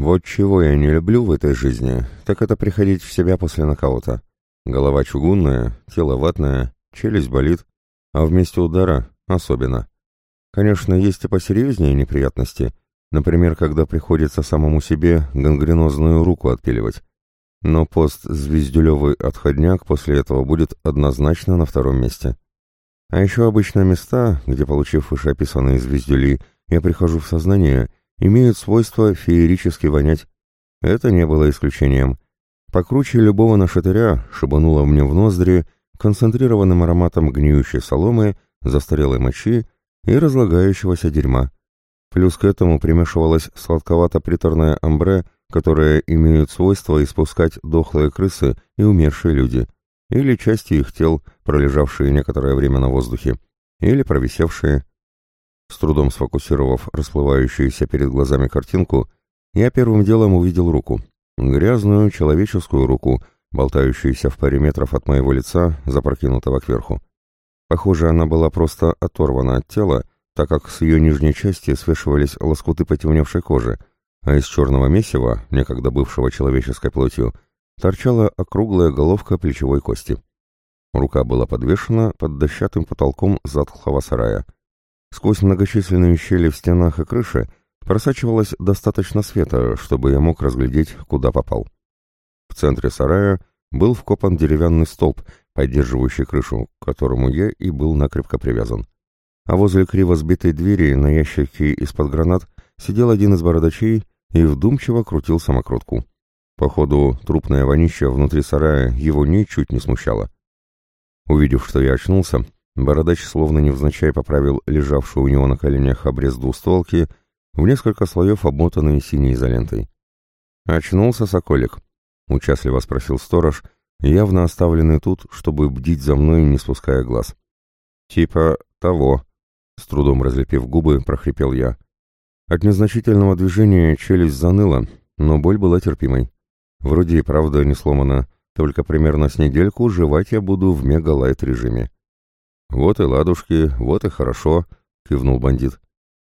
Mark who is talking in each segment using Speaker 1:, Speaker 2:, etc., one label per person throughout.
Speaker 1: Вот чего я не люблю в этой жизни, так это приходить в себя после нокаута. Голова чугунная, тело ватное, челюсть болит, а вместе удара особенно. Конечно, есть и посерьезнее неприятности, например, когда приходится самому себе гангренозную руку отпиливать. Но пост-звездюлевый отходняк после этого будет однозначно на втором месте. А еще обычно места, где, получив вышеописанные звездюли, я прихожу в сознание, имеют свойство феерически вонять. Это не было исключением. Покруче любого нашатыря шибануло мне в ноздри концентрированным ароматом гниющей соломы, застарелой мочи и разлагающегося дерьма. Плюс к этому примешивалось сладковато-приторное амбре, которое имеют свойство испускать дохлые крысы и умершие люди, или части их тел, пролежавшие некоторое время на воздухе, или провисевшие. С трудом сфокусировав расплывающуюся перед глазами картинку, я первым делом увидел руку. Грязную человеческую руку, болтающуюся в паре метров от моего лица, запрокинутого кверху. Похоже, она была просто оторвана от тела, так как с ее нижней части свешивались лоскуты потемневшей кожи, а из черного месива, некогда бывшего человеческой плотью, торчала округлая головка плечевой кости. Рука была подвешена под дощатым потолком затхлого сарая. Сквозь многочисленные щели в стенах и крыше просачивалось достаточно света, чтобы я мог разглядеть, куда попал. В центре сарая был вкопан деревянный столб, поддерживающий крышу, к которому я и был накрепко привязан. А возле криво сбитой двери на ящике из-под гранат сидел один из бородачей и вдумчиво крутил самокрутку. Походу, трупное вонище внутри сарая его ничуть не смущало. Увидев, что я очнулся, бородач словно невзначай поправил лежавшую у него на коленях обрез двустволки в несколько слоев обмотанные синей изолентой. «Очнулся, соколик?» — участливо спросил сторож — явно оставленный тут, чтобы бдить за мной, не спуская глаз. «Типа того», — с трудом разлепив губы, прохрипел я. От незначительного движения челюсть заныла, но боль была терпимой. Вроде и правда не сломана, только примерно с недельку жевать я буду в мегалайт-режиме. «Вот и ладушки, вот и хорошо», — кивнул бандит.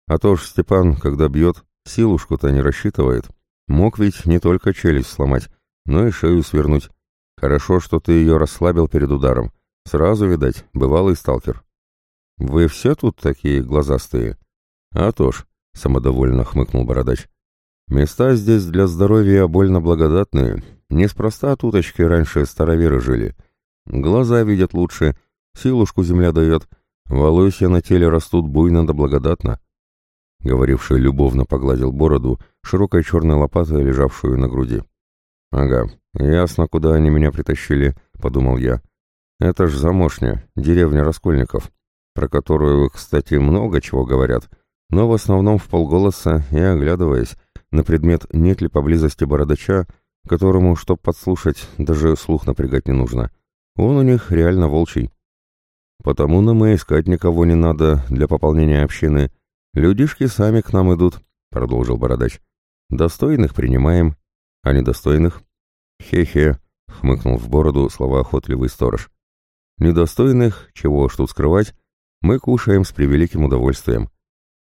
Speaker 1: «А то ж Степан, когда бьет, силушку-то не рассчитывает. Мог ведь не только челюсть сломать, но и шею свернуть. Хорошо, что ты ее расслабил перед ударом. Сразу, видать, бывалый сталкер. Вы все тут такие глазастые? А то ж, самодовольно хмыкнул бородач. Места здесь для здоровья больно благодатные. Неспроста туточки раньше староверы жили. Глаза видят лучше, силушку земля дает, волосья на теле растут буйно да благодатно. Говоривший любовно погладил бороду, широкой черной лопатой, лежавшую на груди. «Ага, ясно, куда они меня притащили», — подумал я. «Это ж Замошня, деревня Раскольников, про которую, кстати, много чего говорят, но в основном в полголоса и оглядываясь на предмет, нет ли поблизости бородача, которому, чтоб подслушать, даже слух напрягать не нужно. Он у них реально волчий. Потому нам и искать никого не надо для пополнения общины. Людишки сами к нам идут, — продолжил бородач. Достойных принимаем, а недостойных? Хе-хе, хмыкнул в бороду слова охотливый сторож. Недостойных, чего уж тут скрывать, мы кушаем с превеликим удовольствием.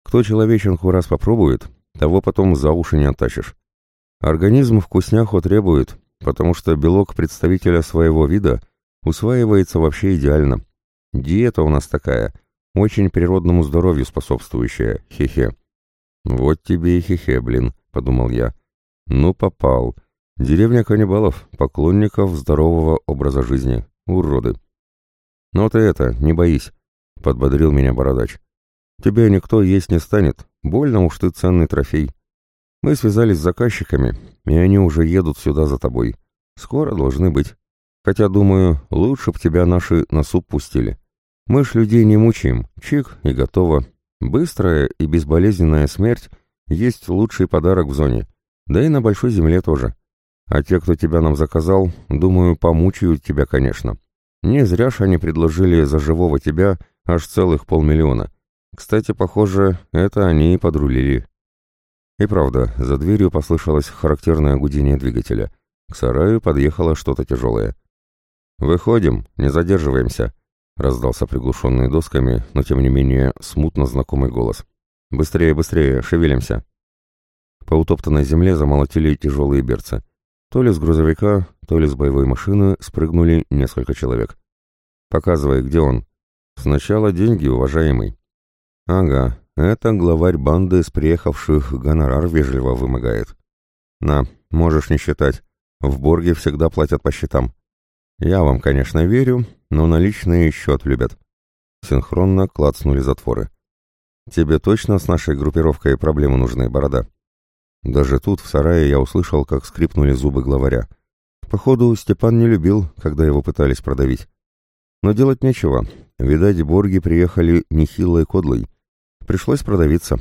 Speaker 1: Кто человеченку раз попробует, того потом за уши не оттащишь. Организм вкусняху требует, потому что белок представителя своего вида усваивается вообще идеально. Диета у нас такая, очень природному здоровью способствующая, хе-хе. Вот тебе и хе-хе, блин, подумал я. Ну, попал. Деревня каннибалов, поклонников здорового образа жизни. Уроды. Но ты это, не боись, подбодрил меня бородач. Тебя никто есть не станет, больно уж ты ценный трофей. Мы связались с заказчиками, и они уже едут сюда за тобой. Скоро должны быть. Хотя, думаю, лучше б тебя наши на суп пустили. Мы ж людей не мучаем, чик и готово. Быстрая и безболезненная смерть есть лучший подарок в зоне. Да и на большой земле тоже. А те, кто тебя нам заказал, думаю, помучают тебя, конечно. Не зря ж они предложили за живого тебя аж целых полмиллиона. Кстати, похоже, это они и подрулили. И правда, за дверью послышалось характерное гудение двигателя. К сараю подъехало что-то тяжелое. «Выходим, не задерживаемся», — раздался приглушенный досками, но тем не менее смутно знакомый голос. «Быстрее, быстрее, шевелимся». По утоптанной земле замолотили тяжелые берцы. То ли с грузовика, то ли с боевой машины спрыгнули несколько человек. «Показывай, где он?» «Сначала деньги, уважаемый». «Ага, это главарь банды с приехавших гонорар вежливо вымогает». «На, можешь не считать. В Борге всегда платят по счетам». «Я вам, конечно, верю, но наличные счет любят». Синхронно клацнули затворы. «Тебе точно с нашей группировкой проблемы нужны, Борода?» Даже тут, в сарае, я услышал, как скрипнули зубы главаря. Походу, Степан не любил, когда его пытались продавить. Но делать нечего. Видать, борги приехали нехилой кодлой. Пришлось продавиться.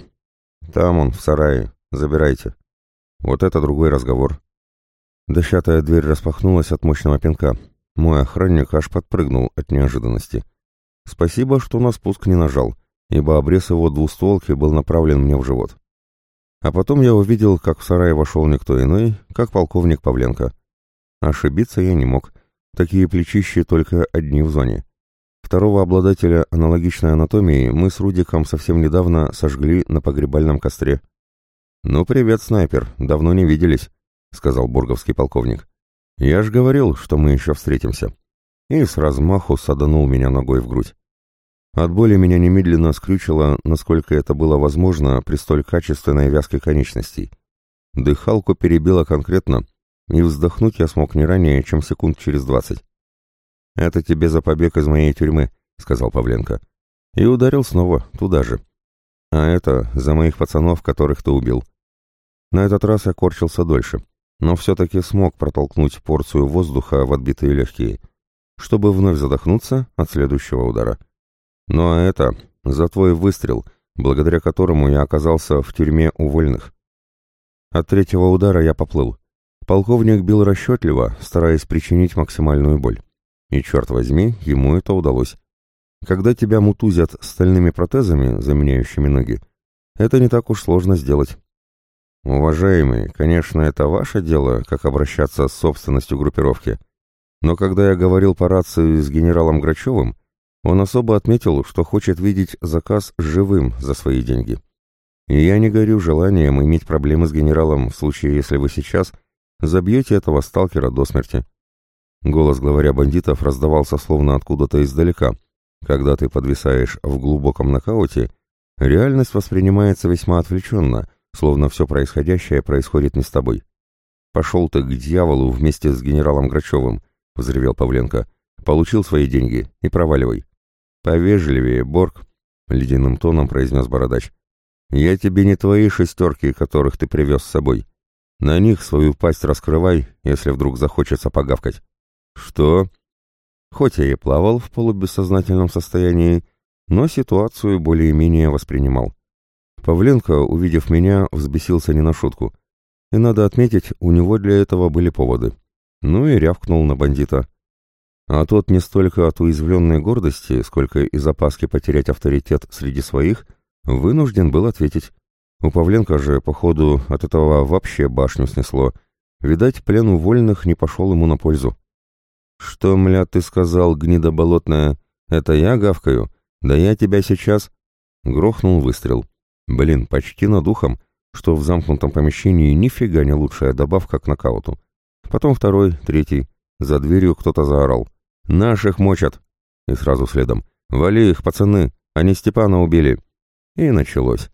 Speaker 1: Там он, в сарае. Забирайте. Вот это другой разговор. Дощатая дверь распахнулась от мощного пинка. Мой охранник аж подпрыгнул от неожиданности. Спасибо, что на спуск не нажал, ибо обрез его двустволки был направлен мне в живот. А потом я увидел, как в сарай вошел никто иной, как полковник Павленко. Ошибиться я не мог. Такие плечищи только одни в зоне. Второго обладателя аналогичной анатомии мы с Рудиком совсем недавно сожгли на погребальном костре. «Ну, привет, снайпер, давно не виделись», — сказал бурговский полковник. «Я ж говорил, что мы еще встретимся». И с размаху саданул меня ногой в грудь. От боли меня немедленно скрючило, насколько это было возможно при столь качественной вязке конечностей. Дыхалку перебило конкретно, и вздохнуть я смог не ранее, чем секунд через двадцать. «Это тебе за побег из моей тюрьмы», — сказал Павленко. И ударил снова, туда же. «А это за моих пацанов, которых ты убил». На этот раз я корчился дольше, но все-таки смог протолкнуть порцию воздуха в отбитые легкие, чтобы вновь задохнуться от следующего удара. Ну а это за твой выстрел, благодаря которому я оказался в тюрьме увольных. От третьего удара я поплыл. Полковник бил расчетливо, стараясь причинить максимальную боль. И, черт возьми, ему это удалось. Когда тебя мутузят стальными протезами, заменяющими ноги, это не так уж сложно сделать. Уважаемый, конечно, это ваше дело, как обращаться с собственностью группировки. Но когда я говорил по рации с генералом Грачевым, он особо отметил, что хочет видеть заказ живым за свои деньги. И я не горю желанием иметь проблемы с генералом в случае, если вы сейчас забьете этого сталкера до смерти. Голос главаря бандитов раздавался словно откуда-то издалека. Когда ты подвисаешь в глубоком нокауте, реальность воспринимается весьма отвлеченно, словно все происходящее происходит не с тобой. «Пошел ты к дьяволу вместе с генералом Грачевым», — взревел Павленко. «Получил свои деньги и проваливай». «Повежливее, Борг», — ледяным тоном произнес Бородач. «Я тебе не твои шестерки, которых ты привез с собой. На них свою пасть раскрывай, если вдруг захочется погавкать». «Что?» Хоть я и плавал в полубессознательном состоянии, но ситуацию более-менее воспринимал. Павленко, увидев меня, взбесился не на шутку. И надо отметить, у него для этого были поводы. Ну и рявкнул на бандита. А тот не столько от уязвленной гордости, сколько из опаски потерять авторитет среди своих, вынужден был ответить. У Павленко же, походу, от этого вообще башню снесло. Видать, плен у вольных не пошел ему на пользу. «Что, мля, ты сказал, гнида болотная? Это я гавкаю? Да я тебя сейчас...» Грохнул выстрел. Блин, почти над ухом, что в замкнутом помещении нифига не лучшая добавка к нокауту. Потом второй, третий. За дверью кто-то заорал. «Наших мочат!» И сразу следом. «Вали их, пацаны! Они Степана убили!» И началось.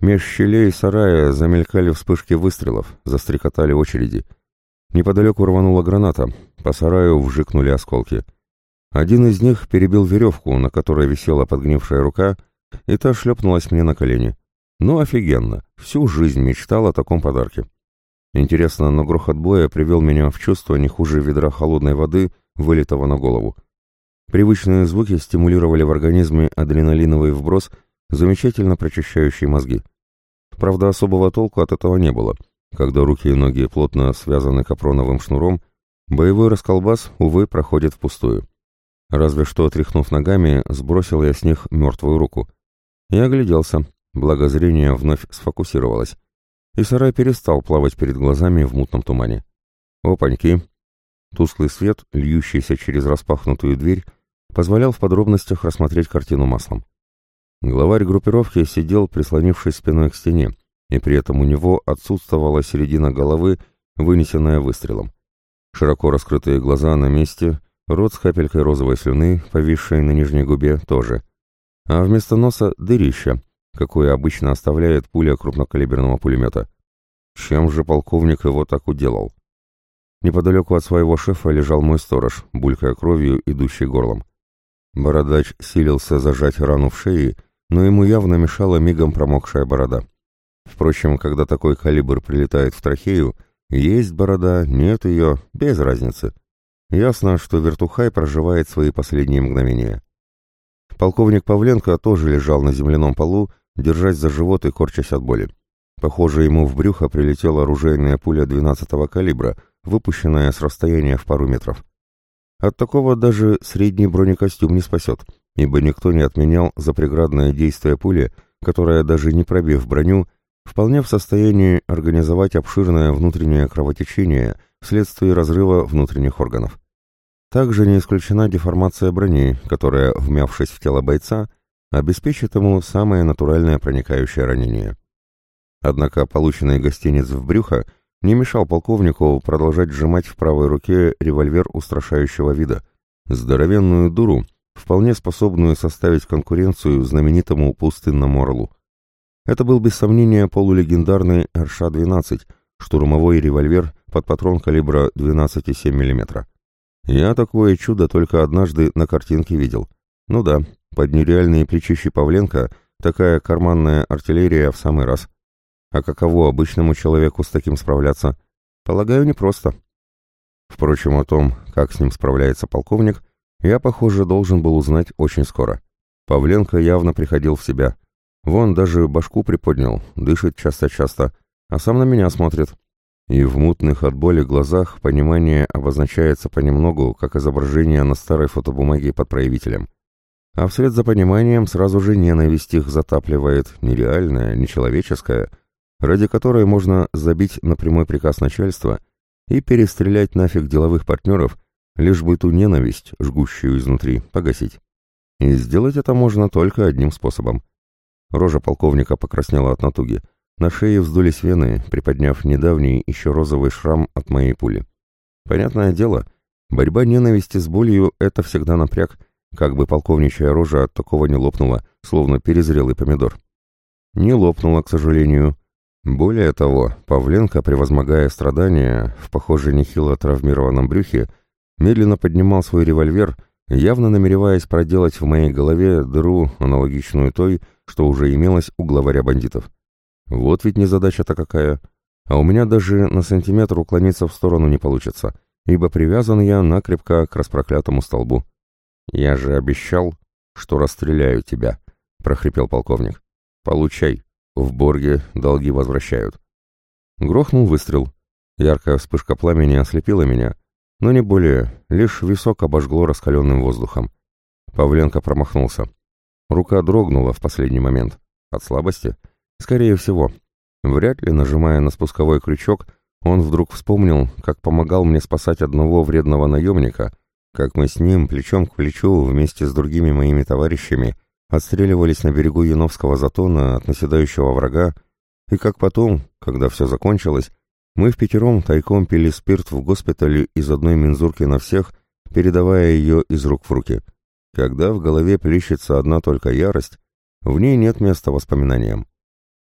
Speaker 1: Меж щелей сарая замелькали вспышки выстрелов, застрекотали очереди. Неподалеку рванула граната, по сараю вжикнули осколки. Один из них перебил веревку, на которой висела подгнившая рука, и та шлепнулась мне на колени. Ну, офигенно, всю жизнь мечтал о таком подарке. Интересно, но грохот боя привел меня в чувство не хуже ведра холодной воды, вылитого на голову. Привычные звуки стимулировали в организме адреналиновый вброс, замечательно прочищающий мозги. Правда, особого толку от этого не было. Когда руки и ноги плотно связаны капроновым шнуром, боевой расколбас, увы, проходит впустую. Разве что, отряхнув ногами, сбросил я с них мертвую руку. Я огляделся, благо зрение вновь сфокусировалось и сарай перестал плавать перед глазами в мутном тумане. Опаньки! Тусклый свет, льющийся через распахнутую дверь, позволял в подробностях рассмотреть картину маслом. Главарь группировки сидел, прислонившись спиной к стене, и при этом у него отсутствовала середина головы, вынесенная выстрелом. Широко раскрытые глаза на месте, рот с капелькой розовой слюны, повисшей на нижней губе, тоже. А вместо носа — дырища, какое обычно оставляет пуля крупнокалиберного пулемета. Чем же полковник его так уделал? Неподалеку от своего шефа лежал мой сторож, булькая кровью, идущий горлом. Бородач силился зажать рану в шее, но ему явно мешала мигом промокшая борода. Впрочем, когда такой калибр прилетает в трахею, есть борода, нет ее, без разницы. Ясно, что вертухай проживает свои последние мгновения. Полковник Павленко тоже лежал на земляном полу, держась за живот и корчась от боли. Похоже, ему в брюхо прилетела оружейная пуля 12-го калибра, выпущенная с расстояния в пару метров. От такого даже средний бронекостюм не спасет, ибо никто не отменял запреградное действие пули, которая, даже не пробив броню, вполне в состоянии организовать обширное внутреннее кровотечение вследствие разрыва внутренних органов. Также не исключена деформация брони, которая, вмявшись в тело бойца, обеспечит ему самое натуральное проникающее ранение. Однако полученный гостиниц в брюхо не мешал полковнику продолжать сжимать в правой руке револьвер устрашающего вида, здоровенную дуру, вполне способную составить конкуренцию знаменитому пустынному орлу. Это был без сомнения полулегендарный РШ-12, штурмовой револьвер под патрон калибра 12,7 мм. Я такое чудо только однажды на картинке видел. Ну да, под нереальные плечищи Павленко такая карманная артиллерия в самый раз. А каково обычному человеку с таким справляться? Полагаю, непросто. Впрочем, о том, как с ним справляется полковник, я, похоже, должен был узнать очень скоро. Павленко явно приходил в себя. Вон даже башку приподнял, дышит часто-часто, а сам на меня смотрит. И в мутных от боли глазах понимание обозначается понемногу, как изображение на старой фотобумаге под проявителем. А вслед за пониманием сразу же ненависть их затапливает, нереальная, нечеловеческая — ради которой можно забить на прямой приказ начальства и перестрелять нафиг деловых партнеров, лишь бы ту ненависть, жгущую изнутри, погасить. И сделать это можно только одним способом. Рожа полковника покраснела от натуги. На шее вздулись вены, приподняв недавний еще розовый шрам от моей пули. Понятное дело, борьба ненависти с болью — это всегда напряг, как бы полковничья рожа от такого не лопнула, словно перезрелый помидор. Не лопнула, к сожалению, более того, Павленко, превозмогая страдания в, похоже, нехило травмированном брюхе, медленно поднимал свой револьвер, явно намереваясь проделать в моей голове дыру, аналогичную той, что уже имелась у главаря бандитов. Вот ведь незадача-то какая. А у меня даже на сантиметр уклониться в сторону не получится, ибо привязан я накрепко к распроклятому столбу. «Я же обещал, что расстреляю тебя», — прохрипел полковник. «Получай». В Борге долги возвращают. Грохнул выстрел. Яркая вспышка пламени ослепила меня, но не более, лишь висок обожгло раскаленным воздухом. Павленко промахнулся. Рука дрогнула в последний момент. От слабости? Скорее всего. Вряд ли, нажимая на спусковой крючок, он вдруг вспомнил, как помогал мне спасать одного вредного наемника, как мы с ним плечом к плечу вместе с другими моими товарищами отстреливались на берегу Яновского затона от наседающего врага, и как потом, когда все закончилось, мы в пятером тайком пили спирт в госпитале из одной мензурки на всех, передавая ее из рук в руки. Когда в голове плещется одна только ярость, в ней нет места воспоминаниям.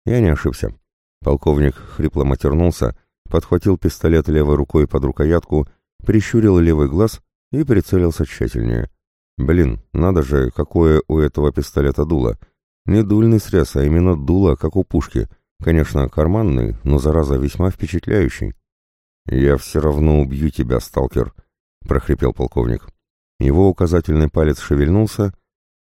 Speaker 1: Я не ошибся. Полковник хрипло матернулся, подхватил пистолет левой рукой под рукоятку, прищурил левый глаз и прицелился тщательнее. Блин, надо же, какое у этого пистолета дуло. Не дульный срез, а именно дуло, как у пушки. Конечно, карманный, но зараза весьма впечатляющий. «Я все равно убью тебя, сталкер», — прохрипел полковник. Его указательный палец шевельнулся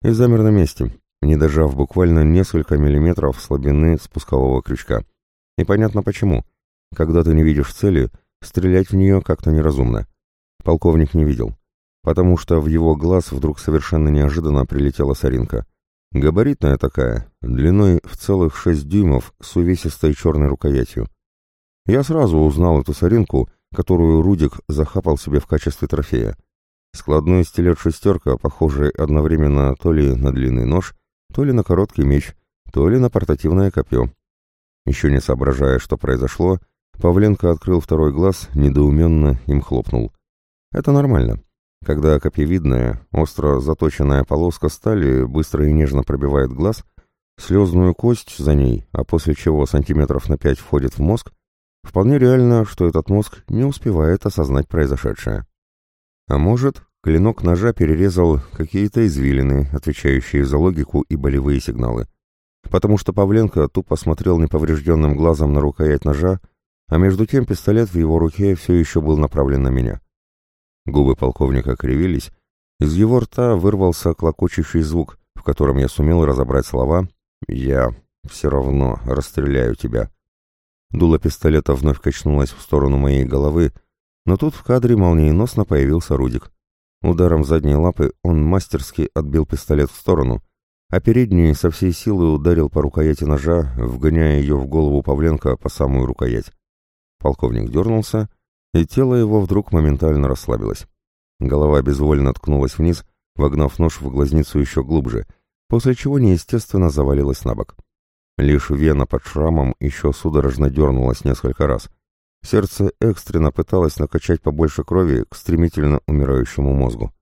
Speaker 1: и замер на месте, не дожав буквально несколько миллиметров слабины спускового крючка. И понятно почему. Когда ты не видишь цели, стрелять в нее как-то неразумно. Полковник не видел потому что в его глаз вдруг совершенно неожиданно прилетела соринка. Габаритная такая, длиной в целых шесть дюймов с увесистой черной рукоятью. Я сразу узнал эту соринку, которую Рудик захапал себе в качестве трофея. Складной стилет-шестерка, похожий одновременно то ли на длинный нож, то ли на короткий меч, то ли на портативное копье. Еще не соображая, что произошло, Павленко открыл второй глаз, недоуменно им хлопнул. Это нормально. Когда копьевидная, остро заточенная полоска стали быстро и нежно пробивает глаз, слезную кость за ней, а после чего сантиметров на пять входит в мозг, вполне реально, что этот мозг не успевает осознать произошедшее. А может, клинок ножа перерезал какие-то извилины, отвечающие за логику и болевые сигналы. Потому что Павленко тупо смотрел неповрежденным глазом на рукоять ножа, а между тем пистолет в его руке все еще был направлен на меня. Губы полковника кривились, из его рта вырвался клокочущий звук, в котором я сумел разобрать слова «Я все равно расстреляю тебя». Дуло пистолета вновь качнулось в сторону моей головы, но тут в кадре молниеносно появился Рудик. Ударом задней лапы он мастерски отбил пистолет в сторону, а передний со всей силы ударил по рукояти ножа, вгоняя ее в голову Павленко по самую рукоять. Полковник дернулся, и тело его вдруг моментально расслабилось. Голова безвольно ткнулась вниз, вогнав нож в глазницу еще глубже, после чего неестественно завалилась на бок. Лишь вена под шрамом еще судорожно дернулась несколько раз. Сердце экстренно пыталось накачать побольше крови к стремительно умирающему мозгу.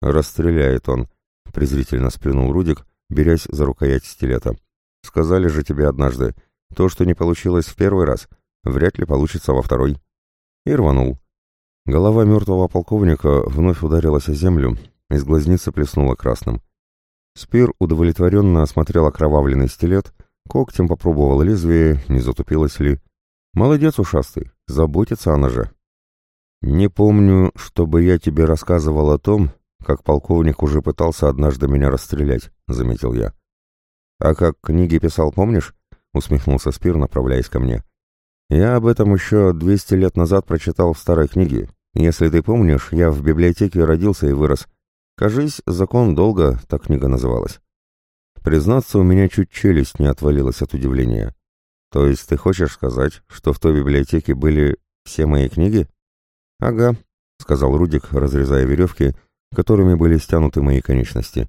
Speaker 1: «Расстреляет он», — презрительно сплюнул Рудик, берясь за рукоять стилета. «Сказали же тебе однажды, то, что не получилось в первый раз, вряд ли получится во второй» и рванул. Голова мертвого полковника вновь ударилась о землю, из глазницы плеснула красным. Спир удовлетворенно осмотрел окровавленный стилет, когтем попробовал лезвие, не затупилось ли. Молодец, ушастый, заботится она же. Не помню, чтобы я тебе рассказывал о том, как полковник уже пытался однажды меня расстрелять, заметил я. А как книги писал, помнишь? усмехнулся Спир, направляясь ко мне. Я об этом еще 200 лет назад прочитал в старой книге. Если ты помнишь, я в библиотеке родился и вырос. Кажись, «Закон долго», так книга называлась. Признаться, у меня чуть челюсть не отвалилась от удивления. То есть ты хочешь сказать, что в той библиотеке были все мои книги? Ага, сказал Рудик, разрезая веревки, которыми были стянуты мои конечности.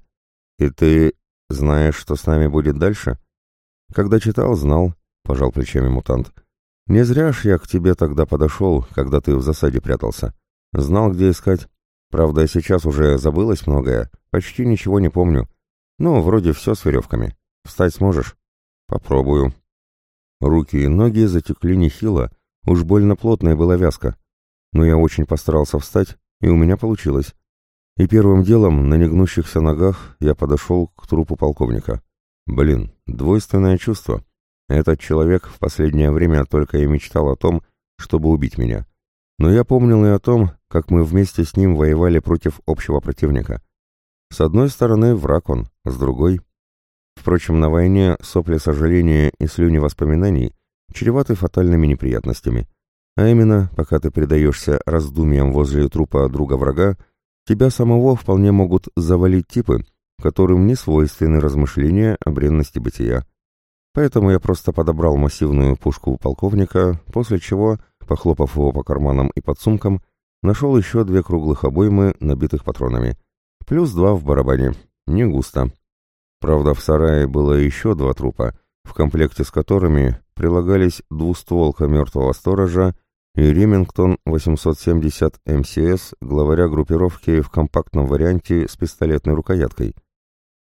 Speaker 1: И ты знаешь, что с нами будет дальше? Когда читал, знал, пожал плечами мутант. Не зря ж я к тебе тогда подошел, когда ты в засаде прятался. Знал, где искать. Правда, сейчас уже забылось многое, почти ничего не помню. Ну, вроде все с веревками. Встать сможешь? Попробую. Руки и ноги затекли нехило, уж больно плотная была вязка. Но я очень постарался встать, и у меня получилось. И первым делом, на негнущихся ногах, я подошел к трупу полковника. Блин, двойственное чувство. Этот человек в последнее время только и мечтал о том, чтобы убить меня. Но я помнил и о том, как мы вместе с ним воевали против общего противника. С одной стороны враг он, с другой... Впрочем, на войне сопли сожаления и слюни воспоминаний чреваты фатальными неприятностями. А именно, пока ты предаешься раздумьям возле трупа друга врага, тебя самого вполне могут завалить типы, которым не свойственны размышления о бренности бытия. Поэтому я просто подобрал массивную пушку у полковника, после чего, похлопав его по карманам и подсумкам, нашел еще две круглых обоймы, набитых патронами. Плюс два в барабане. Не густо. Правда, в сарае было еще два трупа, в комплекте с которыми прилагались двустволка мертвого сторожа и Ремингтон 870 МСС, главаря группировки в компактном варианте с пистолетной рукояткой.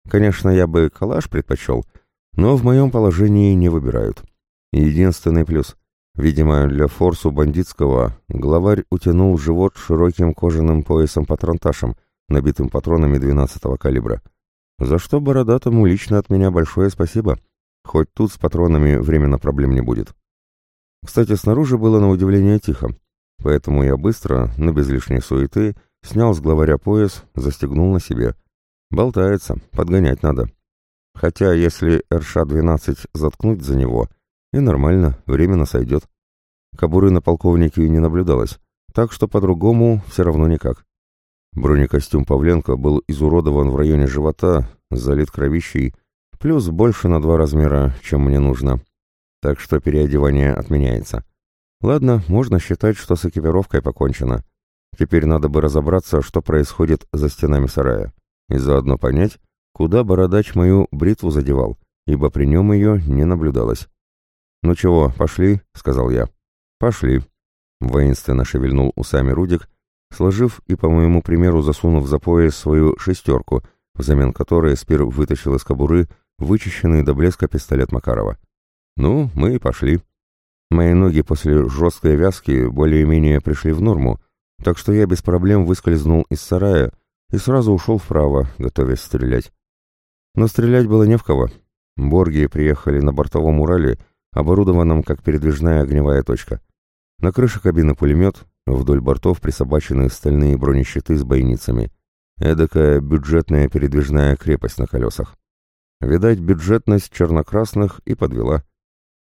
Speaker 1: Конечно, я бы калаш предпочел — но в моем положении не выбирают. Единственный плюс. Видимо, для форсу бандитского главарь утянул живот широким кожаным поясом-патронташем, набитым патронами 12-го калибра. За что бородатому лично от меня большое спасибо. Хоть тут с патронами временно проблем не будет. Кстати, снаружи было на удивление тихо, поэтому я быстро, но без лишней суеты, снял с главаря пояс, застегнул на себе. Болтается, подгонять надо. Хотя, если РШ-12 заткнуть за него, и нормально, временно сойдет. Кобуры на полковнике не наблюдалось, так что по-другому все равно никак. Бронекостюм Павленко был изуродован в районе живота, залит кровищей, плюс больше на два размера, чем мне нужно. Так что переодевание отменяется. Ладно, можно считать, что с экипировкой покончено. Теперь надо бы разобраться, что происходит за стенами сарая, и заодно понять, куда бородач мою бритву задевал, ибо при нем ее не наблюдалось. «Ну чего, пошли?» — сказал я. «Пошли», — воинственно шевельнул усами Рудик, сложив и, по моему примеру, засунув за пояс свою шестерку, взамен которой Спир вытащил из кобуры вычищенный до блеска пистолет Макарова. «Ну, мы и пошли». Мои ноги после жесткой вязки более-менее пришли в норму, так что я без проблем выскользнул из сарая и сразу ушел вправо, готовясь стрелять. Но стрелять было не в кого. Борги приехали на бортовом Урале, оборудованном как передвижная огневая точка. На крыше кабины пулемет, вдоль бортов присобачены стальные бронещиты с бойницами. Эдакая бюджетная передвижная крепость на колесах. Видать, бюджетность чернокрасных и подвела.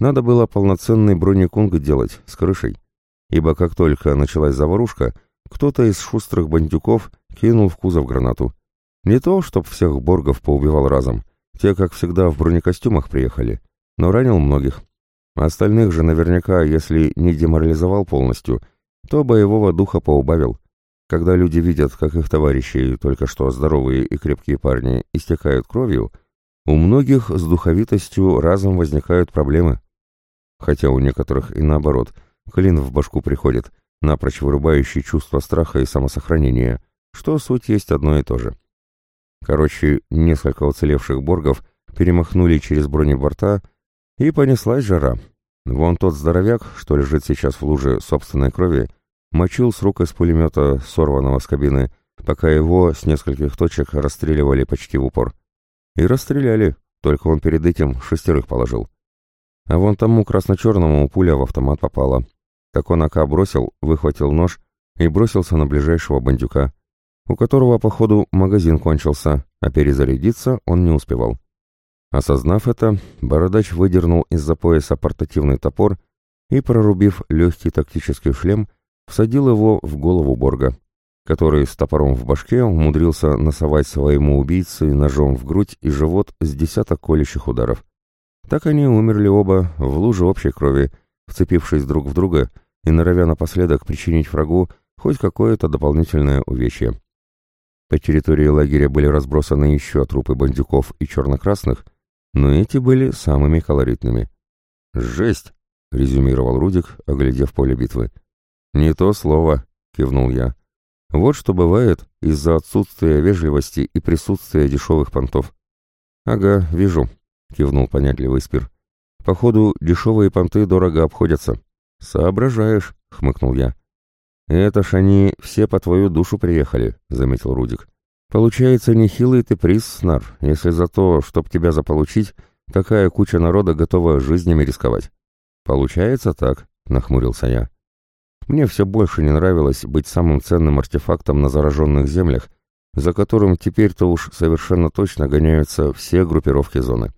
Speaker 1: Надо было полноценный бронекунг делать, с крышей ибо как только началась заварушка, кто-то из шустрых бандюков кинул в кузов гранату. Не то, чтоб всех боргов поубивал разом, те, как всегда, в бронекостюмах приехали, но ранил многих. Остальных же наверняка, если не деморализовал полностью, то боевого духа поубавил. Когда люди видят, как их товарищи, только что здоровые и крепкие парни, истекают кровью, у многих с духовитостью разом возникают проблемы. Хотя у некоторых и наоборот – Клин в башку приходит, напрочь вырубающий чувство страха и самосохранения, что суть есть одно и то же. Короче, несколько уцелевших боргов перемахнули через бронеборта, и понеслась жара. Вон тот здоровяк, что лежит сейчас в луже собственной крови, мочил с рук из пулемета, сорванного с кабины, пока его с нескольких точек расстреливали почти в упор. И расстреляли, только он перед этим шестерых положил. А вон тому красно-черному пуля в автомат попала, так он АК бросил, выхватил нож и бросился на ближайшего бандюка, у которого, походу, магазин кончился, а перезарядиться он не успевал. Осознав это, Бородач выдернул из-за пояса портативный топор и, прорубив легкий тактический шлем, всадил его в голову Борга, который с топором в башке умудрился носовать своему убийце ножом в грудь и живот с десяток колющих ударов. Так они умерли оба в луже общей крови, вцепившись друг в друга и норовя напоследок причинить врагу хоть какое-то дополнительное увечье. По территории лагеря были разбросаны еще трупы бандюков и черно-красных, но эти были самыми колоритными. «Жесть!» — резюмировал Рудик, оглядев поле битвы. «Не то слово», — кивнул я. «Вот что бывает из-за отсутствия вежливости и присутствия дешевых понтов». «Ага, вижу», — кивнул понятливый Спир. «Походу, дешевые понты дорого обходятся». «Соображаешь», — хмыкнул я. «Это ж они все по твою душу приехали», — заметил Рудик. «Получается, нехилый ты приз, Снар, если за то, чтоб тебя заполучить, такая куча народа готова жизнями рисковать». «Получается так», — нахмурился я. «Мне все больше не нравилось быть самым ценным артефактом на зараженных землях, за которым теперь-то уж совершенно точно гоняются все группировки зоны.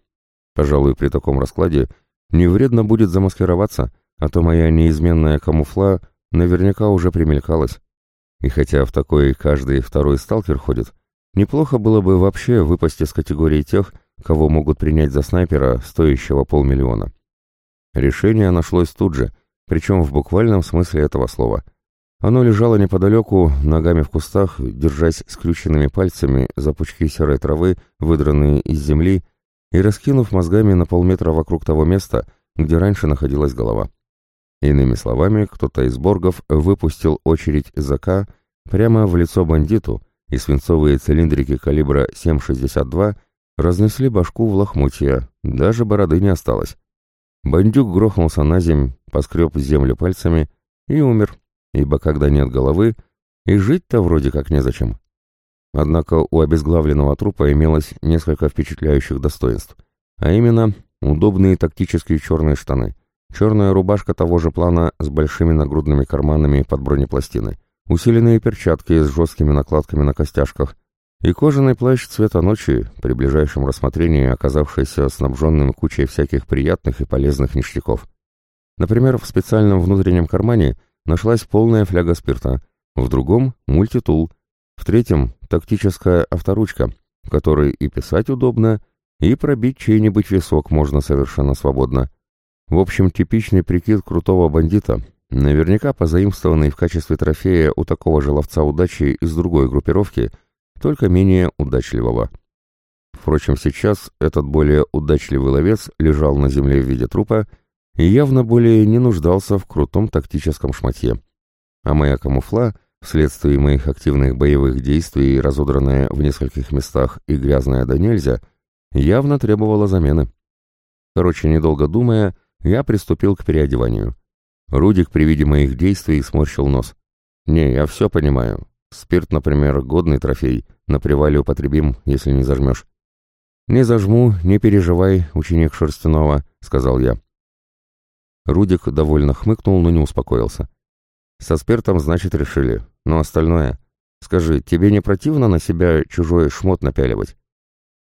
Speaker 1: Пожалуй, при таком раскладе не вредно будет замаскироваться» а то моя неизменная камуфла наверняка уже примелькалась. И хотя в такой каждый второй сталкер ходит, неплохо было бы вообще выпасть из категории тех, кого могут принять за снайпера, стоящего полмиллиона. Решение нашлось тут же, причем в буквальном смысле этого слова. Оно лежало неподалеку, ногами в кустах, держась скрюченными пальцами за пучки серой травы, выдранные из земли, и раскинув мозгами на полметра вокруг того места, где раньше находилась голова. Иными словами, кто-то из боргов выпустил очередь из АК прямо в лицо бандиту, и свинцовые цилиндрики калибра 7,62 разнесли башку в лохмотья, даже бороды не осталось. Бандюк грохнулся на земь, поскреб землю пальцами и умер, ибо когда нет головы, и жить-то вроде как незачем. Однако у обезглавленного трупа имелось несколько впечатляющих достоинств, а именно удобные тактические черные штаны — черная рубашка того же плана с большими нагрудными карманами под бронепластины, усиленные перчатки с жесткими накладками на костяшках и кожаный плащ цвета ночи, при ближайшем рассмотрении оказавшийся снабженным кучей всяких приятных и полезных ништяков. Например, в специальном внутреннем кармане нашлась полная фляга спирта, в другом — мультитул, в третьем — тактическая авторучка, которой и писать удобно, и пробить чей-нибудь висок можно совершенно свободно — в общем, типичный прикид крутого бандита, наверняка позаимствованный в качестве трофея у такого же ловца удачи из другой группировки, только менее удачливого. Впрочем, сейчас этот более удачливый ловец лежал на земле в виде трупа и явно более не нуждался в крутом тактическом шматье. А моя камуфла, вследствие моих активных боевых действий, разодранная в нескольких местах и грязная до нельзя, явно требовала замены. Короче, недолго думая, я приступил к переодеванию. Рудик при виде моих действий сморщил нос. «Не, я все понимаю. Спирт, например, годный трофей, на привале употребим, если не зажмешь». «Не зажму, не переживай, ученик Шерстяного», — сказал я. Рудик довольно хмыкнул, но не успокоился. «Со спиртом, значит, решили. Но остальное... Скажи, тебе не противно на себя чужой шмот напяливать?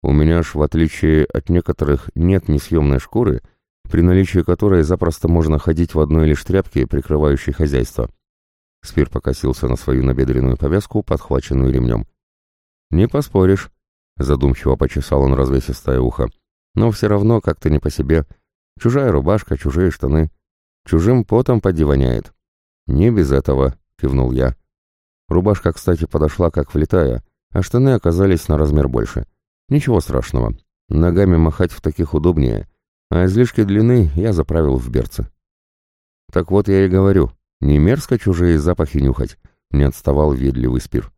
Speaker 1: У меня ж, в отличие от некоторых, нет несъемной шкуры, при наличии которой запросто можно ходить в одной лишь тряпке, прикрывающей хозяйство». Спир покосился на свою набедренную повязку, подхваченную ремнем. «Не поспоришь», — задумчиво почесал он развесистое ухо. «Но все равно как-то не по себе. Чужая рубашка, чужие штаны. Чужим потом подивоняет. «Не без этого», — кивнул я. Рубашка, кстати, подошла как влетая, а штаны оказались на размер больше. Ничего страшного. Ногами махать в таких удобнее, а излишки длины я заправил в берцы. Так вот я и говорю, не мерзко чужие запахи нюхать, не отставал ведливый спир.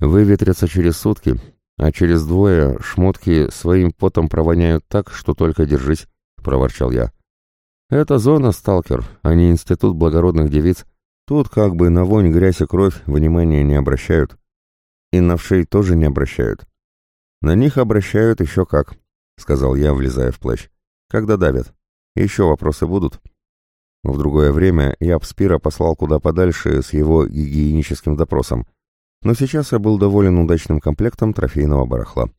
Speaker 1: Выветрятся через сутки, а через двое шмотки своим потом провоняют так, что только держись. — проворчал я. «Это зона, сталкер, а не институт благородных девиц. Тут как бы на вонь, грязь и кровь внимания не обращают. И на вшей тоже не обращают. На них обращают еще как», — сказал я, влезая в плащ. «Когда давят. Еще вопросы будут?» В другое время я Пспира послал куда подальше с его гигиеническим допросом, но сейчас я был доволен удачным комплектом трофейного барахла.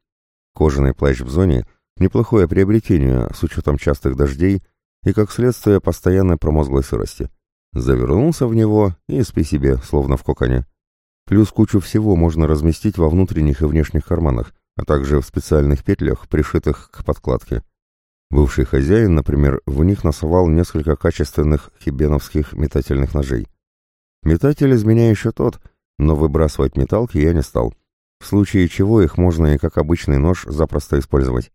Speaker 1: Кожаный плащ в зоне — Неплохое приобретение с учетом частых дождей и, как следствие, постоянной промозглой сырости. Завернулся в него и спи себе, словно в коконе. Плюс кучу всего можно разместить во внутренних и внешних карманах, а также в специальных петлях, пришитых к подкладке. Бывший хозяин, например, в них носовал несколько качественных хибеновских метательных ножей. Метатель из меня еще тот, но выбрасывать металки я не стал. В случае чего их можно и как обычный нож запросто использовать.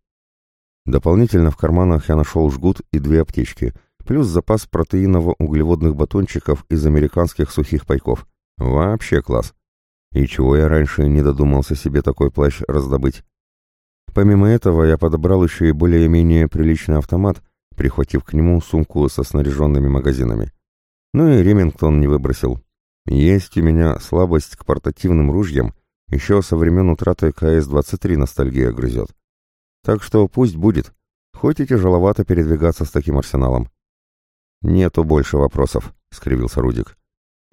Speaker 1: Дополнительно в карманах я нашел жгут и две аптечки, плюс запас протеиново-углеводных батончиков из американских сухих пайков. Вообще класс. И чего я раньше не додумался себе такой плащ раздобыть? Помимо этого я подобрал еще и более-менее приличный автомат, прихватив к нему сумку со снаряженными магазинами. Ну и Ремингтон не выбросил. Есть у меня слабость к портативным ружьям, еще со времен утраты КС-23 ностальгия грызет. Так что пусть будет, хоть и тяжеловато передвигаться с таким арсеналом. «Нету больше вопросов», — скривился Рудик.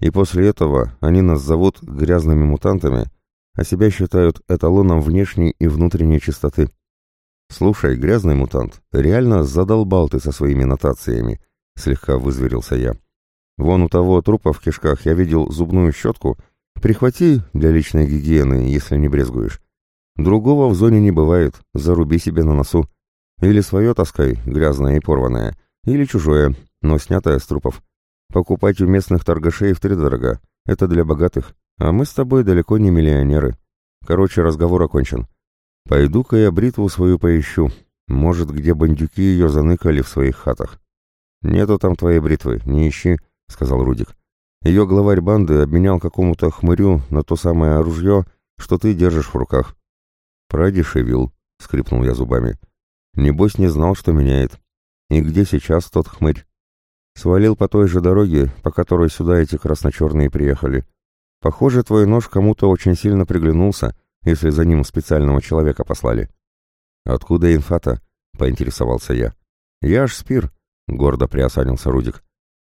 Speaker 1: «И после этого они нас зовут грязными мутантами, а себя считают эталоном внешней и внутренней чистоты. Слушай, грязный мутант, реально задолбал ты со своими нотациями», — слегка вызверился я. «Вон у того трупа в кишках я видел зубную щетку. Прихвати для личной гигиены, если не брезгуешь. Другого в зоне не бывает, заруби себе на носу. Или свое таскай, грязное и порванное, или чужое, но снятое с трупов. Покупать у местных торгашей втридорога. Это для богатых. А мы с тобой далеко не миллионеры. Короче, разговор окончен. Пойду-ка я бритву свою поищу. Может, где бандюки ее заныкали в своих хатах. Нету там твоей бритвы, не ищи, — сказал Рудик. Ее главарь банды обменял какому-то хмырю на то самое оружие, что ты держишь в руках. «Продешевил», — скрипнул я зубами. «Небось не знал, что меняет. И где сейчас тот хмырь?» «Свалил по той же дороге, по которой сюда эти красно-черные приехали. Похоже, твой нож кому-то очень сильно приглянулся, если за ним специального человека послали». «Откуда инфата?» — поинтересовался я. «Я ж спир», — гордо приосанился Рудик.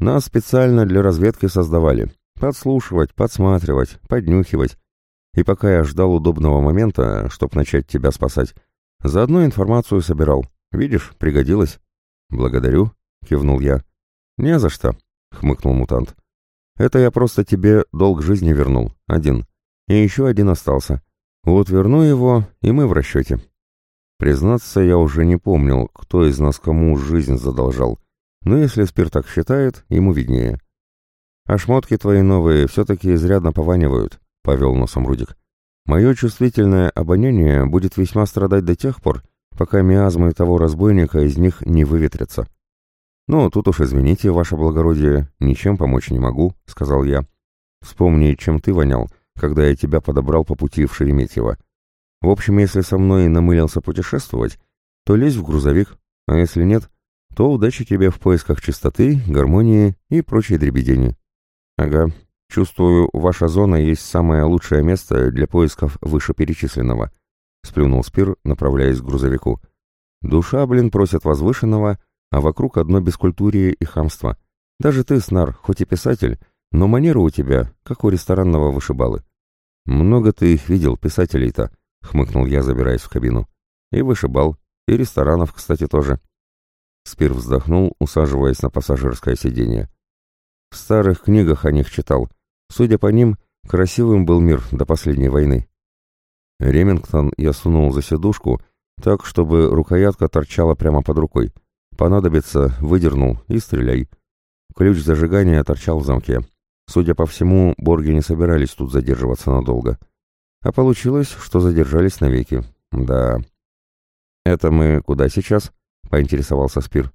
Speaker 1: «Нас специально для разведки создавали. Подслушивать, подсматривать, поднюхивать, и пока я ждал удобного момента, чтобы начать тебя спасать, заодно информацию собирал. Видишь, пригодилось. Благодарю, кивнул я. Не за что, хмыкнул мутант. Это я просто тебе долг жизни вернул, один. И еще один остался. Вот верну его, и мы в расчете. Признаться, я уже не помнил, кто из нас кому жизнь задолжал. Но если Спир так считает, ему виднее. А шмотки твои новые все-таки изрядно пованивают повел носом Рудик. Мое чувствительное обоняние будет весьма страдать до тех пор, пока миазмы того разбойника из них не выветрятся. «Ну, тут уж извините, ваше благородие, ничем помочь не могу», — сказал я. «Вспомни, чем ты вонял, когда я тебя подобрал по пути в Шереметьево. В общем, если со мной намылился путешествовать, то лезь в грузовик, а если нет, то удачи тебе в поисках чистоты, гармонии и прочей дребедени». «Ага, чувствую, ваша зона есть самое лучшее место для поисков вышеперечисленного», — сплюнул Спир, направляясь к грузовику. «Душа, блин, просит возвышенного, а вокруг одно бескультурие и хамство. Даже ты, Снар, хоть и писатель, но манеры у тебя, как у ресторанного вышибалы. Много ты их видел, писателей-то, — хмыкнул я, забираясь в кабину. И вышибал, и ресторанов, кстати, тоже. Спир вздохнул, усаживаясь на пассажирское сиденье. В старых книгах о них читал. Судя по ним, красивым был мир до последней войны. Ремингтон я сунул за сидушку, так, чтобы рукоятка торчала прямо под рукой. Понадобится, выдернул и стреляй. Ключ зажигания торчал в замке. Судя по всему, борги не собирались тут задерживаться надолго. А получилось, что задержались навеки. Да. «Это мы куда сейчас?» — поинтересовался Спир.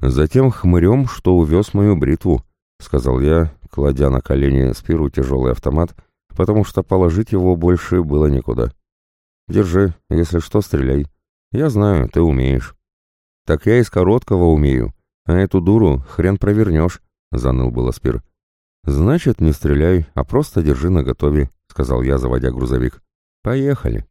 Speaker 1: «Затем хмырем, что увез мою бритву», — сказал я, кладя на колени Спиру тяжелый автомат, потому что положить его больше было некуда. «Держи, если что, стреляй. Я знаю, ты умеешь». «Так я из короткого умею, а эту дуру хрен провернешь», — заныл было Спир. «Значит, не стреляй, а просто держи наготове», — сказал я, заводя грузовик. «Поехали».